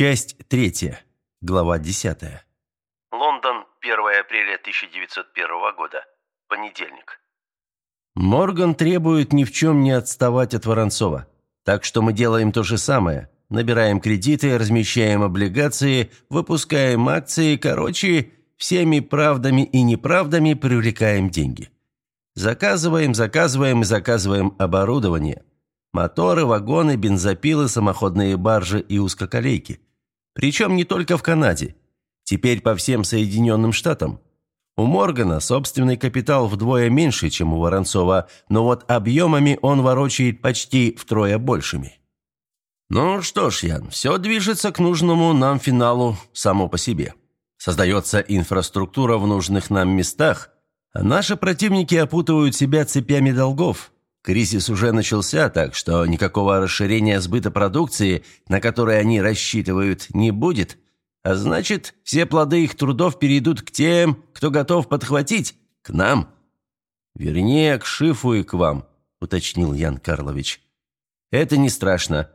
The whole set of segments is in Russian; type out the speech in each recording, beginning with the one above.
Часть третья. Глава десятая. Лондон, 1 апреля 1901 года. Понедельник. Морган требует ни в чем не отставать от Воронцова. Так что мы делаем то же самое. Набираем кредиты, размещаем облигации, выпускаем акции, короче, всеми правдами и неправдами привлекаем деньги. Заказываем, заказываем и заказываем оборудование. Моторы, вагоны, бензопилы, самоходные баржи и узкоколейки. Причем не только в Канаде. Теперь по всем Соединенным Штатам. У Моргана собственный капитал вдвое меньше, чем у Воронцова, но вот объемами он ворочает почти втрое большими. Ну что ж, Ян, все движется к нужному нам финалу само по себе. Создается инфраструктура в нужных нам местах, а наши противники опутывают себя цепями долгов. Кризис уже начался, так что никакого расширения сбыта продукции, на который они рассчитывают, не будет. А значит, все плоды их трудов перейдут к тем, кто готов подхватить, к нам. Вернее, к Шифу и к вам, уточнил Ян Карлович. Это не страшно.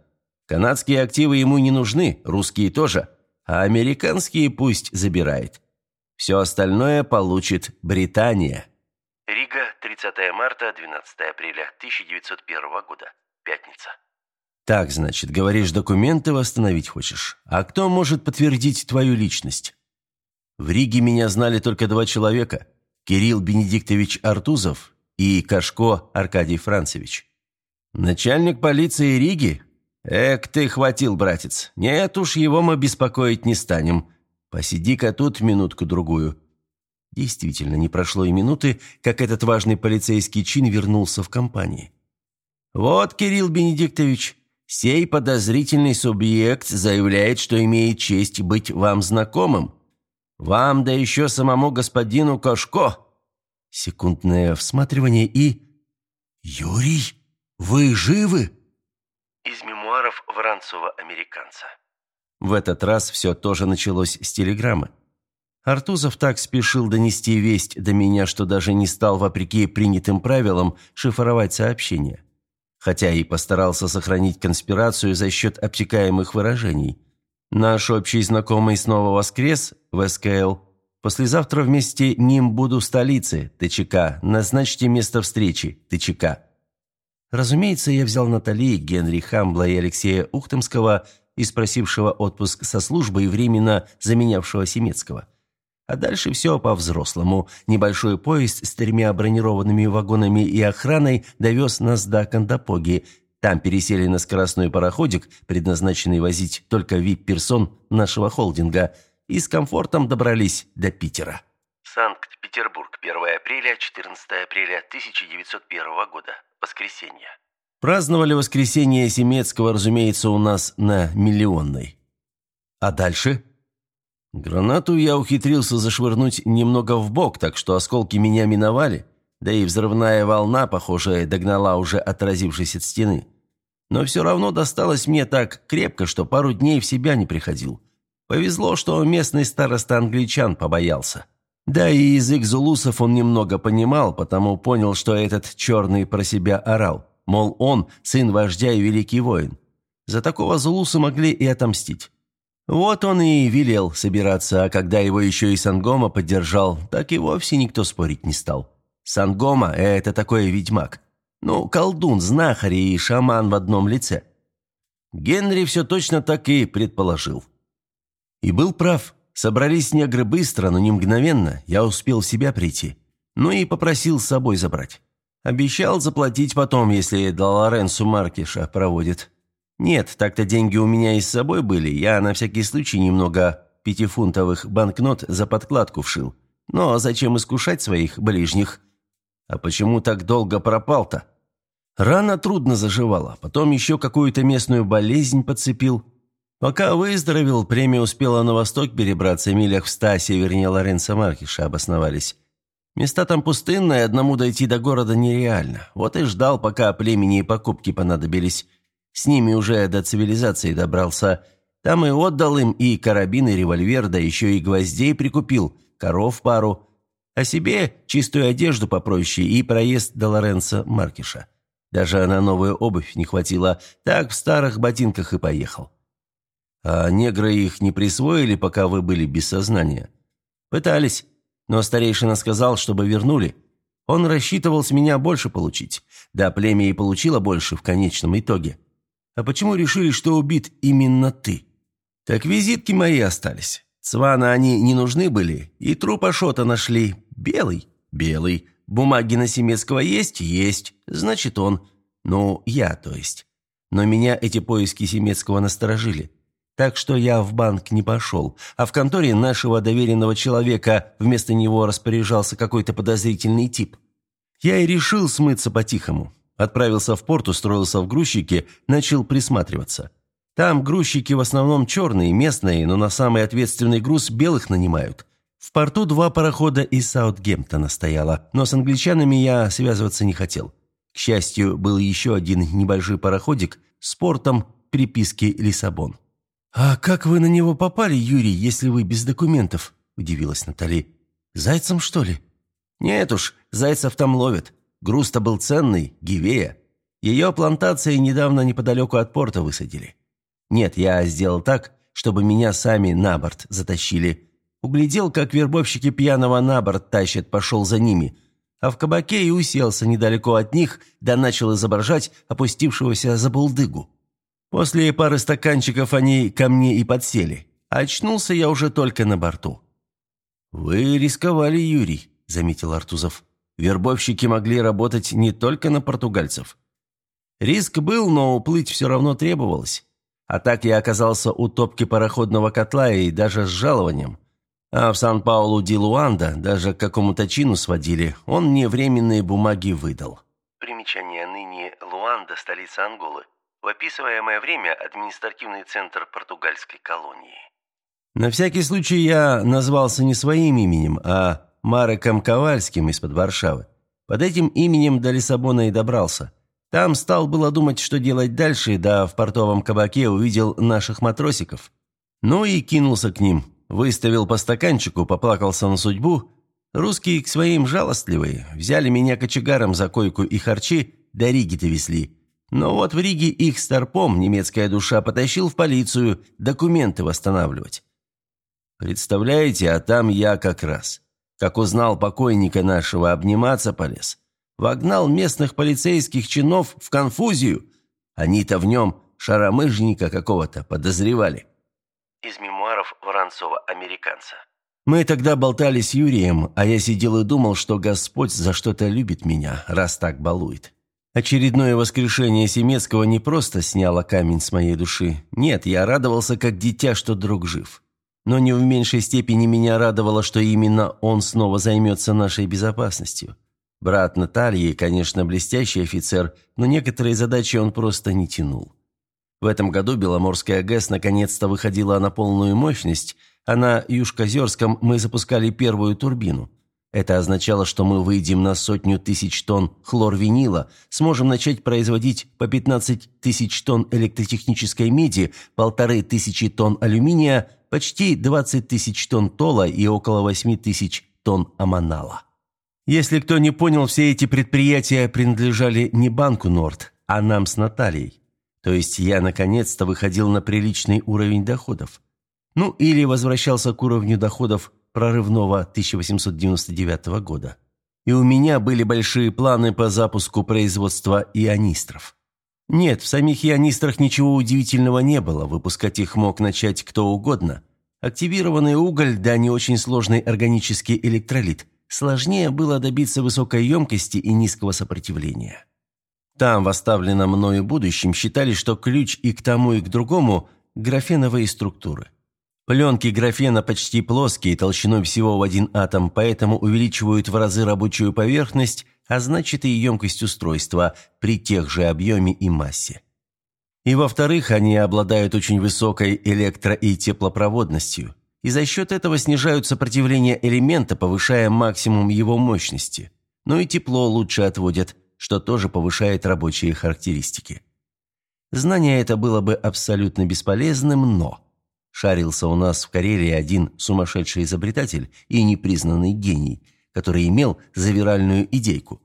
Канадские активы ему не нужны, русские тоже, а американские пусть забирает. Все остальное получит Британия. Рига, 30 марта, 12 апреля 1901 года. Пятница. Так, значит, говоришь, документы восстановить хочешь. А кто может подтвердить твою личность? В Риге меня знали только два человека. Кирилл Бенедиктович Артузов и Кашко Аркадий Францевич. Начальник полиции Риги? Эк, ты хватил, братец. Нет уж, его мы беспокоить не станем. Посиди-ка тут минутку-другую. Действительно, не прошло и минуты, как этот важный полицейский чин вернулся в компании. «Вот, Кирилл Бенедиктович, сей подозрительный субъект заявляет, что имеет честь быть вам знакомым. Вам, да еще самому господину Кошко». Секундное всматривание и... «Юрий, вы живы?» Из мемуаров Воронцова-американца. В этот раз все тоже началось с телеграммы. Артузов так спешил донести весть до меня, что даже не стал, вопреки принятым правилам, шифровать сообщение. Хотя и постарался сохранить конспирацию за счет обтекаемых выражений. Наш общий знакомый снова воскрес в СКЛ. Послезавтра вместе ним буду в столице, ТЧК. Назначьте место встречи, ТЧК. Разумеется, я взял Натали, Генри Хамбла и Алексея Ухтомского и спросившего отпуск со службы и временно заменявшего Семецкого – а дальше все по-взрослому. Небольшой поезд с тремя бронированными вагонами и охраной довез нас до Кандапоги. Там пересели на скоростной пароходик, предназначенный возить только вип-персон нашего холдинга, и с комфортом добрались до Питера. Санкт-Петербург, 1 апреля, 14 апреля 1901 года. Воскресенье. Праздновали воскресенье Семецкого, разумеется, у нас на Миллионной. А дальше? Гранату я ухитрился зашвырнуть немного в бок, так что осколки меня миновали, да и взрывная волна, похоже, догнала уже отразившись от стены. Но все равно досталось мне так крепко, что пару дней в себя не приходил. Повезло, что местный староста англичан побоялся. Да и язык зулусов он немного понимал, потому понял, что этот черный про себя орал. Мол, он сын вождя и великий воин. За такого зулуса могли и отомстить. Вот он и велел собираться, а когда его еще и Сангома поддержал, так и вовсе никто спорить не стал. Сангома – это такой ведьмак. Ну, колдун, знахарь и шаман в одном лице. Генри все точно так и предположил. И был прав. Собрались негры быстро, но не мгновенно. Я успел в себя прийти. Ну и попросил с собой забрать. Обещал заплатить потом, если Долоренсу Маркиша проводит. «Нет, так-то деньги у меня и с собой были. Я на всякий случай немного пятифунтовых банкнот за подкладку вшил. Но зачем искушать своих ближних? А почему так долго пропал-то? Рана трудно заживала, потом еще какую-то местную болезнь подцепил. Пока выздоровел, премия успела на восток перебраться, милях в ста севернее Лоренцо Маркиша обосновались. Места там пустынные, одному дойти до города нереально. Вот и ждал, пока племени и покупки понадобились. С ними уже до цивилизации добрался. Там и отдал им и карабин, и револьвер, да еще и гвоздей прикупил, коров пару. А себе чистую одежду попроще и проезд до Лоренцо Маркиша. Даже на новую обувь не хватило, так в старых ботинках и поехал. А негры их не присвоили, пока вы были без сознания? Пытались, но старейшина сказал, чтобы вернули. Он рассчитывал с меня больше получить. Да, племя и получило больше в конечном итоге. А почему решили, что убит именно ты? Так визитки мои остались. Цвана они не нужны были, и труп Ашота нашли. Белый? Белый. Бумаги на Семецкого есть? Есть. Значит, он. Ну, я, то есть. Но меня эти поиски Семецкого насторожили. Так что я в банк не пошел, а в конторе нашего доверенного человека вместо него распоряжался какой-то подозрительный тип. Я и решил смыться по-тихому. Отправился в порт, устроился в грузчике, начал присматриваться. Там грузчики в основном черные, местные, но на самый ответственный груз белых нанимают. В порту два парохода из Саутгемптона стояло, но с англичанами я связываться не хотел. К счастью, был еще один небольшой пароходик с портом приписки «Лиссабон». «А как вы на него попали, Юрий, если вы без документов?» – удивилась Натали. «Зайцем, что ли?» «Нет уж, зайцев там ловят. Груз-то был ценный, гивея. Ее плантации недавно неподалеку от порта высадили. Нет, я сделал так, чтобы меня сами на борт затащили. Углядел, как вербовщики пьяного на борт тащат, пошел за ними. А в кабаке и уселся недалеко от них, да начал изображать опустившегося за булдыгу. После пары стаканчиков они ко мне и подсели. Очнулся я уже только на борту. «Вы рисковали, Юрий», — заметил Артузов. «Вербовщики могли работать не только на португальцев. Риск был, но уплыть все равно требовалось. А так я оказался у топки пароходного котла и даже с жалованием. А в Сан-Паулу-ди-Луанда даже к какому-то чину сводили, он мне временные бумаги выдал». Примечание ныне Луанда, столица Анголы. В описываемое время административный центр португальской колонии. На всякий случай я назвался не своим именем, а Мареком Ковальским из-под Варшавы. Под этим именем до Лиссабона и добрался. Там стал было думать, что делать дальше, да в портовом кабаке увидел наших матросиков. Ну и кинулся к ним. Выставил по стаканчику, поплакался на судьбу. Русские к своим жалостливые. Взяли меня кочегаром за койку и харчи, до Риги довезли. Но вот в Риге их старпом немецкая душа потащил в полицию документы восстанавливать. Представляете, а там я как раз. Как узнал покойника нашего, обниматься полез. Вогнал местных полицейских чинов в конфузию. Они-то в нем шаромыжника какого-то подозревали. Из мемуаров Воронцова-американца. Мы тогда болтали с Юрием, а я сидел и думал, что Господь за что-то любит меня, раз так балует. Очередное воскрешение Семецкого не просто сняло камень с моей души. Нет, я радовался как дитя, что друг жив. Но не в меньшей степени меня радовало, что именно он снова займется нашей безопасностью. Брат Натальи, конечно, блестящий офицер, но некоторые задачи он просто не тянул. В этом году Беломорская ГЭС наконец-то выходила на полную мощность, а на Южкозерском мы запускали первую турбину. Это означало, что мы выйдем на сотню тысяч тонн хлорвинила, сможем начать производить по 15 тысяч тонн электротехнической меди, полторы тысячи тонн алюминия, почти 20 тысяч тонн тола и около 8 тысяч тонн аманала. Если кто не понял, все эти предприятия принадлежали не банку «Норд», а нам с Натальей. То есть я наконец-то выходил на приличный уровень доходов. Ну, или возвращался к уровню доходов прорывного 1899 года. И у меня были большие планы по запуску производства ионистров. Нет, в самих ионистрах ничего удивительного не было, выпускать их мог начать кто угодно. Активированный уголь, да не очень сложный органический электролит. Сложнее было добиться высокой емкости и низкого сопротивления. Там, в оставленном мною будущем, считали, что ключ и к тому, и к другому – графеновые структуры. Пленки графена почти плоские, толщиной всего в один атом, поэтому увеличивают в разы рабочую поверхность, а значит и емкость устройства при тех же объеме и массе. И во-вторых, они обладают очень высокой электро- и теплопроводностью, и за счет этого снижают сопротивление элемента, повышая максимум его мощности. Но и тепло лучше отводят, что тоже повышает рабочие характеристики. Знание это было бы абсолютно бесполезным, но... Шарился у нас в Карелии один сумасшедший изобретатель и непризнанный гений, который имел завиральную идейку.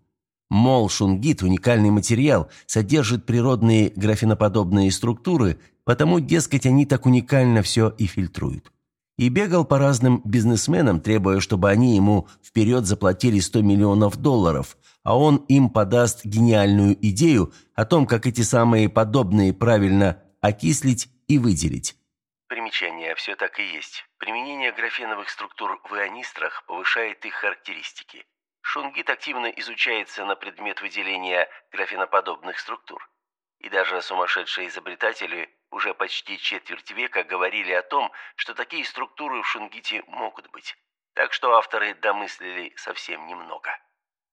Мол, шунгит – уникальный материал, содержит природные графеноподобные структуры, Потому, дескать, они так уникально все и фильтруют. И бегал по разным бизнесменам, требуя, чтобы они ему вперед заплатили 100 миллионов долларов, а он им подаст гениальную идею о том, как эти самые подобные правильно окислить и выделить. Примечание, все так и есть. Применение графеновых структур в ионистрах повышает их характеристики. Шунгит активно изучается на предмет выделения графеноподобных структур. И даже сумасшедшие изобретатели уже почти четверть века говорили о том, что такие структуры в шунгите могут быть. Так что авторы домыслили совсем немного.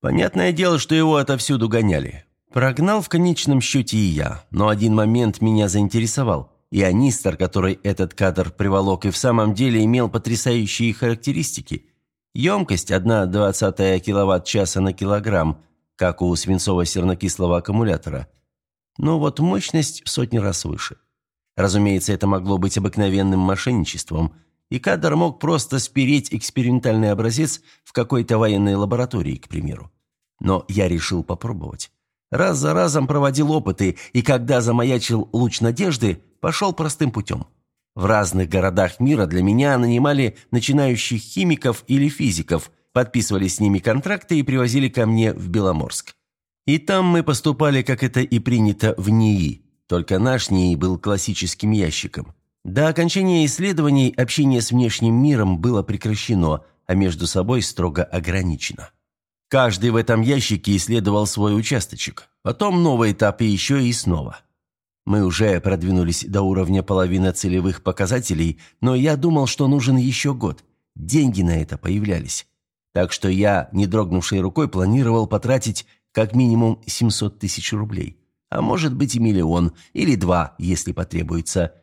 Понятное дело, что его отовсюду гоняли. Прогнал в конечном счете и я, но один момент меня заинтересовал. Ионистор, который этот кадр приволок, и в самом деле имел потрясающие характеристики. Емкость 1,20 киловатт-часа на килограмм, как у свинцово-сернокислого аккумулятора. Но вот мощность в сотни раз выше. Разумеется, это могло быть обыкновенным мошенничеством, и кадр мог просто спереть экспериментальный образец в какой-то военной лаборатории, к примеру. Но я решил попробовать. Раз за разом проводил опыты, и когда замаячил луч надежды, пошел простым путем. В разных городах мира для меня нанимали начинающих химиков или физиков, подписывали с ними контракты и привозили ко мне в Беломорск. И там мы поступали, как это и принято, в НИИ. Только наш НИИ был классическим ящиком. До окончания исследований общение с внешним миром было прекращено, а между собой строго ограничено. Каждый в этом ящике исследовал свой участочек. Потом новый этап и еще и снова. Мы уже продвинулись до уровня половины целевых показателей, но я думал, что нужен еще год. Деньги на это появлялись. Так что я, не дрогнувшей рукой, планировал потратить как минимум 700 тысяч рублей а может быть и миллион, или два, если потребуется.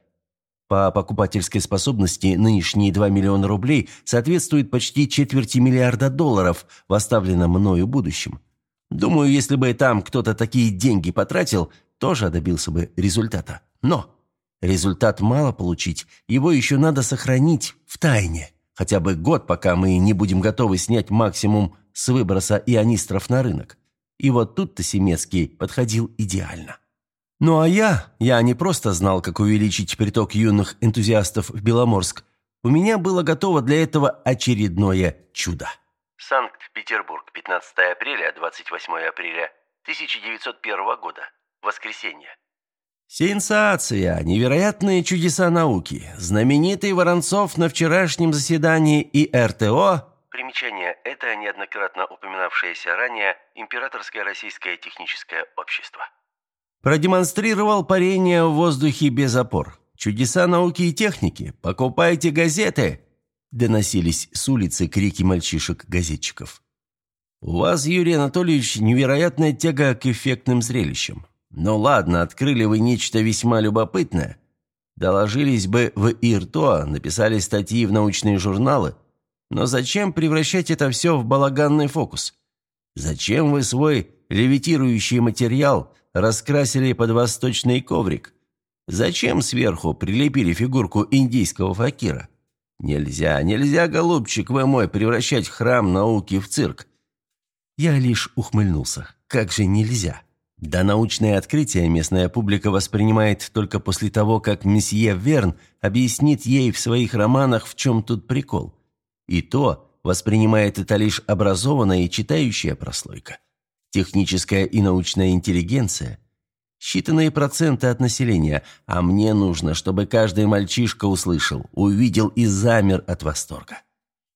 По покупательской способности нынешние 2 миллиона рублей соответствуют почти четверти миллиарда долларов в оставленном мною будущем. Думаю, если бы там кто-то такие деньги потратил, тоже добился бы результата. Но результат мало получить, его еще надо сохранить в тайне. Хотя бы год, пока мы не будем готовы снять максимум с выброса ионистров на рынок. И вот тут-то Семецкий подходил идеально. Ну а я, я не просто знал, как увеличить приток юных энтузиастов в Беломорск. У меня было готово для этого очередное чудо. Санкт-Петербург, 15 апреля, 28 апреля 1901 года. Воскресенье. Сенсация! Невероятные чудеса науки. Знаменитый Воронцов на вчерашнем заседании и РТО Примечание – это неоднократно упоминавшееся ранее Императорское российское техническое общество. Продемонстрировал парение в воздухе без опор. Чудеса науки и техники. Покупайте газеты!» Доносились с улицы крики мальчишек-газетчиков. «У вас, Юрий Анатольевич, невероятная тяга к эффектным зрелищам. Ну ладно, открыли вы нечто весьма любопытное. Доложились бы в ИРТО, написали статьи в научные журналы – но зачем превращать это все в балаганный фокус? Зачем вы свой левитирующий материал раскрасили под восточный коврик? Зачем сверху прилепили фигурку индийского факира? Нельзя, нельзя, голубчик вы мой, превращать храм науки в цирк. Я лишь ухмыльнулся. Как же нельзя? Да научное открытие местная публика воспринимает только после того, как месье Верн объяснит ей в своих романах, в чем тут прикол. И то воспринимает это лишь образованная и читающая прослойка. Техническая и научная интеллигенция – считанные проценты от населения, а мне нужно, чтобы каждый мальчишка услышал, увидел и замер от восторга.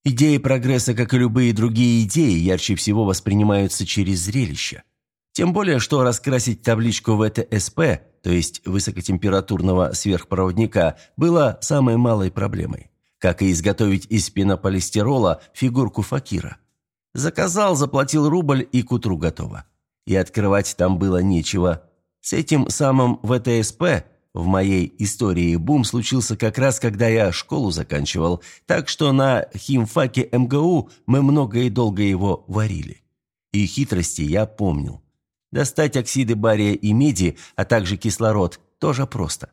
Идеи прогресса, как и любые другие идеи, ярче всего воспринимаются через зрелище. Тем более, что раскрасить табличку ВТСП, то есть высокотемпературного сверхпроводника, было самой малой проблемой как и изготовить из пенополистирола фигурку факира. Заказал, заплатил рубль и к утру готово. И открывать там было нечего. С этим самым ВТСП в моей истории бум случился как раз, когда я школу заканчивал, так что на химфаке МГУ мы много и долго его варили. И хитрости я помнил. Достать оксиды бария и меди, а также кислород, тоже просто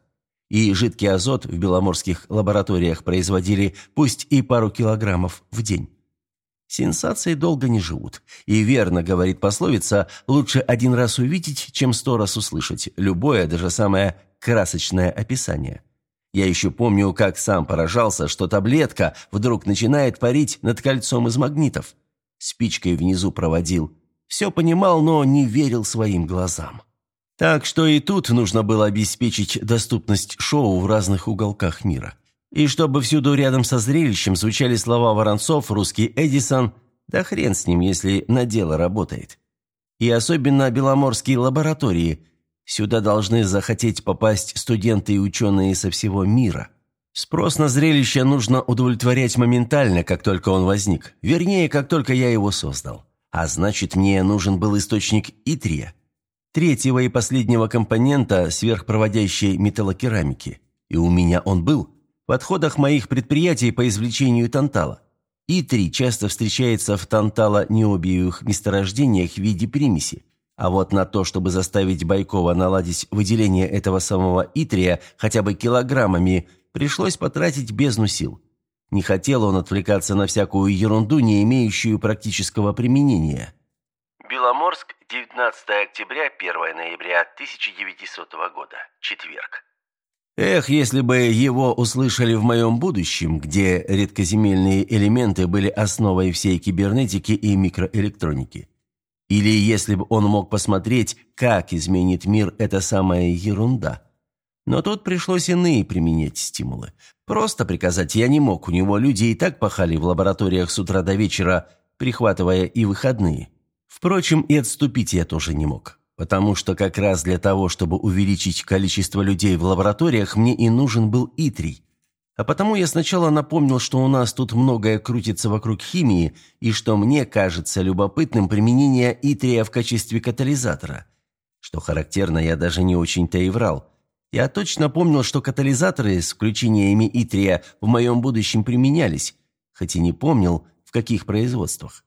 и жидкий азот в беломорских лабораториях производили пусть и пару килограммов в день. Сенсации долго не живут. И верно, говорит пословица, лучше один раз увидеть, чем сто раз услышать. Любое, даже самое красочное описание. Я еще помню, как сам поражался, что таблетка вдруг начинает парить над кольцом из магнитов. Спичкой внизу проводил. Все понимал, но не верил своим глазам. Так что и тут нужно было обеспечить доступность шоу в разных уголках мира. И чтобы всюду рядом со зрелищем звучали слова Воронцов, русский Эдисон, да хрен с ним, если на дело работает. И особенно беломорские лаборатории. Сюда должны захотеть попасть студенты и ученые со всего мира. Спрос на зрелище нужно удовлетворять моментально, как только он возник. Вернее, как только я его создал. А значит, мне нужен был источник Итрия третьего и последнего компонента сверхпроводящей металлокерамики. И у меня он был в отходах моих предприятий по извлечению тантала. И-3 часто встречается в тантало-необиевых месторождениях в виде примеси. А вот на то, чтобы заставить Байкова наладить выделение этого самого итрия хотя бы килограммами, пришлось потратить бездну сил. Не хотел он отвлекаться на всякую ерунду, не имеющую практического применения. Беломорск, 19 октября, 1 ноября 1900 года. Четверг. Эх, если бы его услышали в моем будущем, где редкоземельные элементы были основой всей кибернетики и микроэлектроники. Или если бы он мог посмотреть, как изменит мир эта самая ерунда. Но тут пришлось иные применять стимулы. Просто приказать я не мог, у него люди и так пахали в лабораториях с утра до вечера, прихватывая и выходные. Впрочем, и отступить я тоже не мог, потому что как раз для того, чтобы увеличить количество людей в лабораториях, мне и нужен был Итрий. А потому я сначала напомнил, что у нас тут многое крутится вокруг химии, и что мне кажется любопытным применение Итрия в качестве катализатора. Что характерно, я даже не очень-то и врал. Я точно помнил, что катализаторы с включениями Итрия в моем будущем применялись, хоть и не помнил, в каких производствах.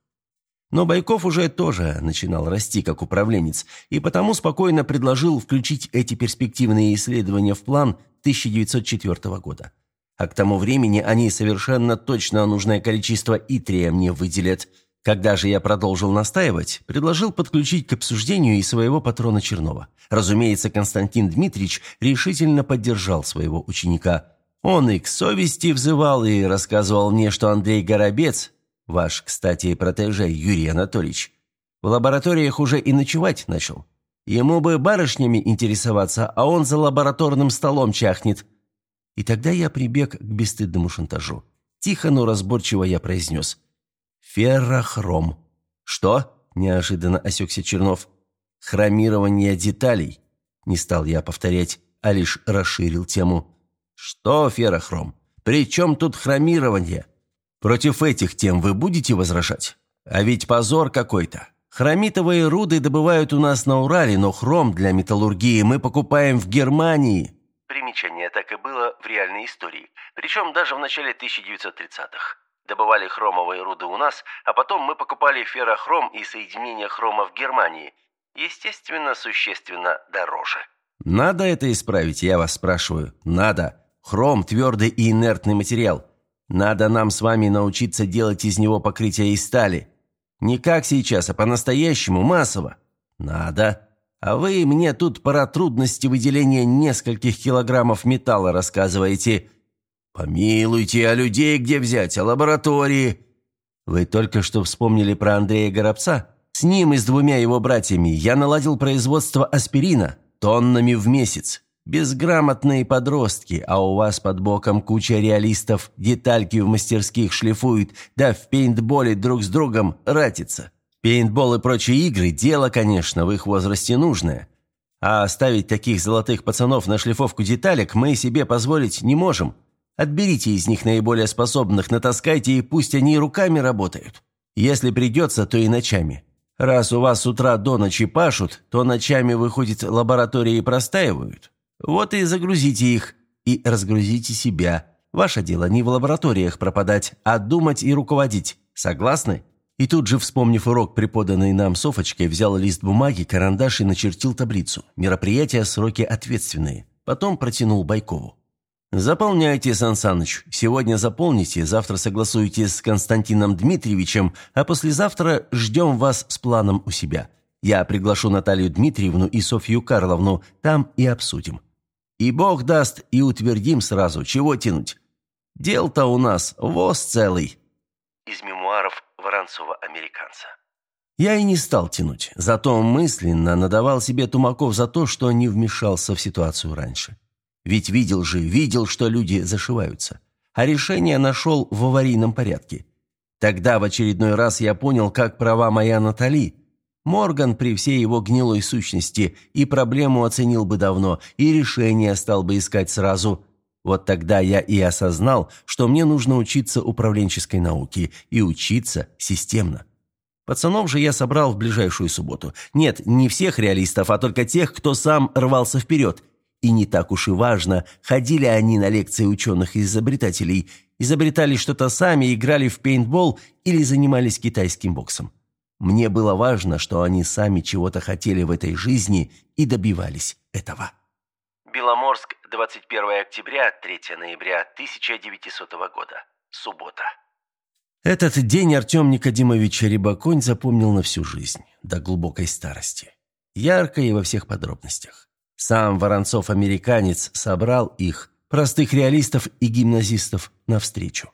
Но Байков уже тоже начинал расти как управленец, и потому спокойно предложил включить эти перспективные исследования в план 1904 года. А к тому времени они совершенно точно нужное количество итрия мне выделят. Когда же я продолжил настаивать, предложил подключить к обсуждению и своего патрона Чернова. Разумеется, Константин Дмитриевич решительно поддержал своего ученика. Он и к совести взывал, и рассказывал мне, что Андрей Горобец, Ваш, кстати, протеже Юрий Анатольевич. В лабораториях уже и ночевать начал. Ему бы барышнями интересоваться, а он за лабораторным столом чахнет. И тогда я прибег к бесстыдному шантажу. Тихо, но разборчиво я произнес. «Феррохром». «Что?» – неожиданно осекся Чернов. «Хромирование деталей». Не стал я повторять, а лишь расширил тему. «Что феррохром? При чем тут хромирование?» Против этих тем вы будете возражать? А ведь позор какой-то. Хромитовые руды добывают у нас на Урале, но хром для металлургии мы покупаем в Германии. Примечание так и было в реальной истории. Причем даже в начале 1930-х. Добывали хромовые руды у нас, а потом мы покупали феррохром и соединение хрома в Германии. Естественно, существенно дороже. Надо это исправить, я вас спрашиваю. Надо. Хром – твердый и инертный материал. Надо нам с вами научиться делать из него покрытие из стали. Не как сейчас, а по-настоящему, массово. Надо. А вы мне тут про трудности выделения нескольких килограммов металла рассказываете. Помилуйте, а людей где взять, а лаборатории? Вы только что вспомнили про Андрея Горобца? С ним и с двумя его братьями я наладил производство аспирина тоннами в месяц. Безграмотные подростки, а у вас под боком куча реалистов, детальки в мастерских шлифуют, да в пейнтболе друг с другом ратится. Пейнтбол и прочие игры – дело, конечно, в их возрасте нужное. А оставить таких золотых пацанов на шлифовку деталек мы себе позволить не можем. Отберите из них наиболее способных, натаскайте, и пусть они руками работают. Если придется, то и ночами. Раз у вас с утра до ночи пашут, то ночами, выходит, лаборатории простаивают. Вот и загрузите их, и разгрузите себя. Ваше дело не в лабораториях пропадать, а думать и руководить. Согласны?» И тут же, вспомнив урок, преподанный нам Софочкой, взял лист бумаги, карандаш и начертил таблицу. Мероприятия, сроки ответственные. Потом протянул Байкову. «Заполняйте, Сан Саныч. Сегодня заполните, завтра согласуйте с Константином Дмитриевичем, а послезавтра ждем вас с планом у себя. Я приглашу Наталью Дмитриевну и Софью Карловну, там и обсудим». И бог даст, и утвердим сразу, чего тянуть. Дел-то у нас воз целый». Из мемуаров Воронцова-американца. Я и не стал тянуть, зато мысленно надавал себе тумаков за то, что не вмешался в ситуацию раньше. Ведь видел же, видел, что люди зашиваются. А решение нашел в аварийном порядке. Тогда в очередной раз я понял, как права моя Натали. Морган при всей его гнилой сущности и проблему оценил бы давно, и решение стал бы искать сразу. Вот тогда я и осознал, что мне нужно учиться управленческой науке, и учиться системно. Пацанов же я собрал в ближайшую субботу. Нет, не всех реалистов, а только тех, кто сам рвался вперед. И не так уж и важно, ходили они на лекции ученых и изобретателей, изобретали что-то сами, играли в пейнтбол или занимались китайским боксом. Мне было важно, что они сами чего-то хотели в этой жизни и добивались этого. Беломорск, 21 октября, 3 ноября 1900 года. Суббота. Этот день Артем Никодимович Рябоконь запомнил на всю жизнь, до глубокой старости. Ярко и во всех подробностях. Сам Воронцов-американец собрал их, простых реалистов и гимназистов, навстречу.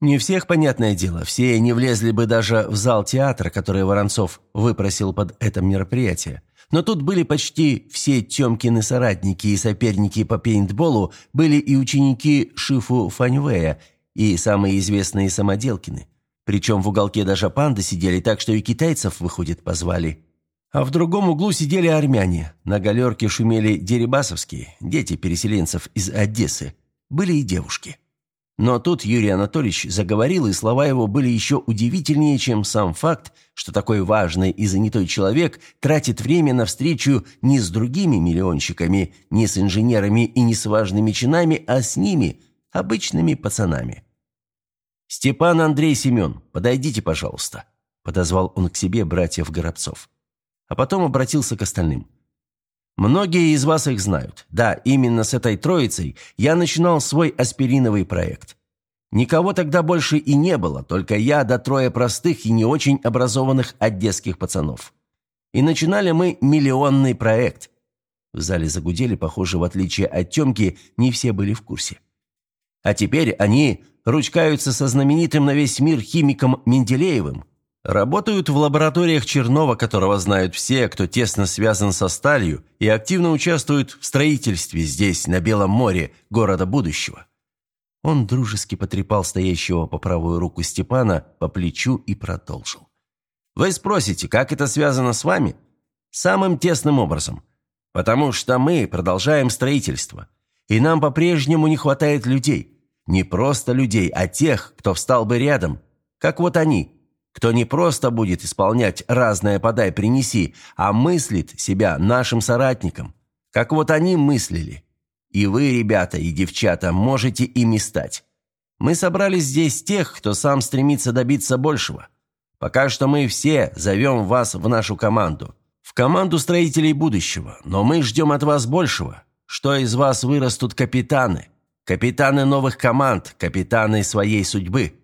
Не всех, понятное дело, все не влезли бы даже в зал театра, который Воронцов выпросил под это мероприятие. Но тут были почти все Тёмкины соратники и соперники по пейнтболу, были и ученики Шифу Фаньвея, и самые известные самоделкины. Причем в уголке даже панды сидели так, что и китайцев, выходит, позвали. А в другом углу сидели армяне. На галерке шумели дерибасовские, дети переселенцев из Одессы. Были и девушки. Но тут Юрий Анатольевич заговорил, и слова его были еще удивительнее, чем сам факт, что такой важный и занятой человек тратит время на встречу не с другими миллионщиками, не с инженерами и не с важными чинами, а с ними, обычными пацанами. «Степан Андрей Семен, подойдите, пожалуйста», – подозвал он к себе братьев Горобцов. А потом обратился к остальным. «Многие из вас их знают. Да, именно с этой троицей я начинал свой аспириновый проект. Никого тогда больше и не было, только я да трое простых и не очень образованных одесских пацанов. И начинали мы миллионный проект». В зале загудели, похоже, в отличие от Темки, не все были в курсе. А теперь они ручкаются со знаменитым на весь мир химиком Менделеевым. Работают в лабораториях Чернова, которого знают все, кто тесно связан со сталью, и активно участвуют в строительстве здесь, на Белом море, города будущего. Он дружески потрепал стоящего по правую руку Степана по плечу и продолжил. «Вы спросите, как это связано с вами? Самым тесным образом. Потому что мы продолжаем строительство, и нам по-прежнему не хватает людей. Не просто людей, а тех, кто встал бы рядом, как вот они, кто не просто будет исполнять разное «подай-принеси», а мыслит себя нашим соратником, как вот они мыслили. И вы, ребята и девчата, можете ими стать. Мы собрали здесь тех, кто сам стремится добиться большего. Пока что мы все зовем вас в нашу команду. В команду строителей будущего, но мы ждем от вас большего. Что из вас вырастут капитаны – Капитаны новых команд, капитаны своей судьбы».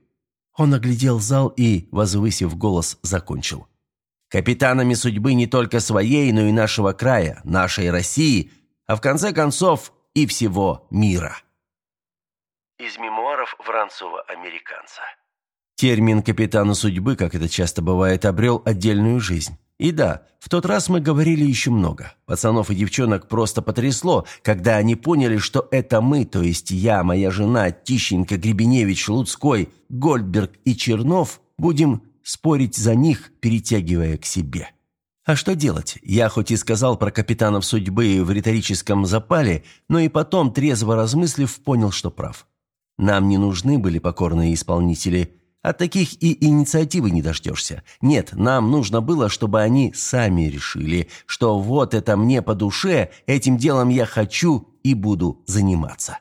Он оглядел зал и, возвысив голос, закончил. «Капитанами судьбы не только своей, но и нашего края, нашей России, а в конце концов и всего мира». Из мемуаров Воронцова-американца. Термин «капитана судьбы», как это часто бывает, обрел отдельную жизнь. И да, в тот раз мы говорили еще много. Пацанов и девчонок просто потрясло, когда они поняли, что это мы, то есть я, моя жена, Тищенко, Гребеневич, Луцкой, Гольдберг и Чернов, будем спорить за них, перетягивая к себе. А что делать? Я хоть и сказал про капитанов судьбы в риторическом запале, но и потом, трезво размыслив, понял, что прав. Нам не нужны были покорные исполнители – от таких и инициативы не дождешься. Нет, нам нужно было, чтобы они сами решили, что вот это мне по душе, этим делом я хочу и буду заниматься.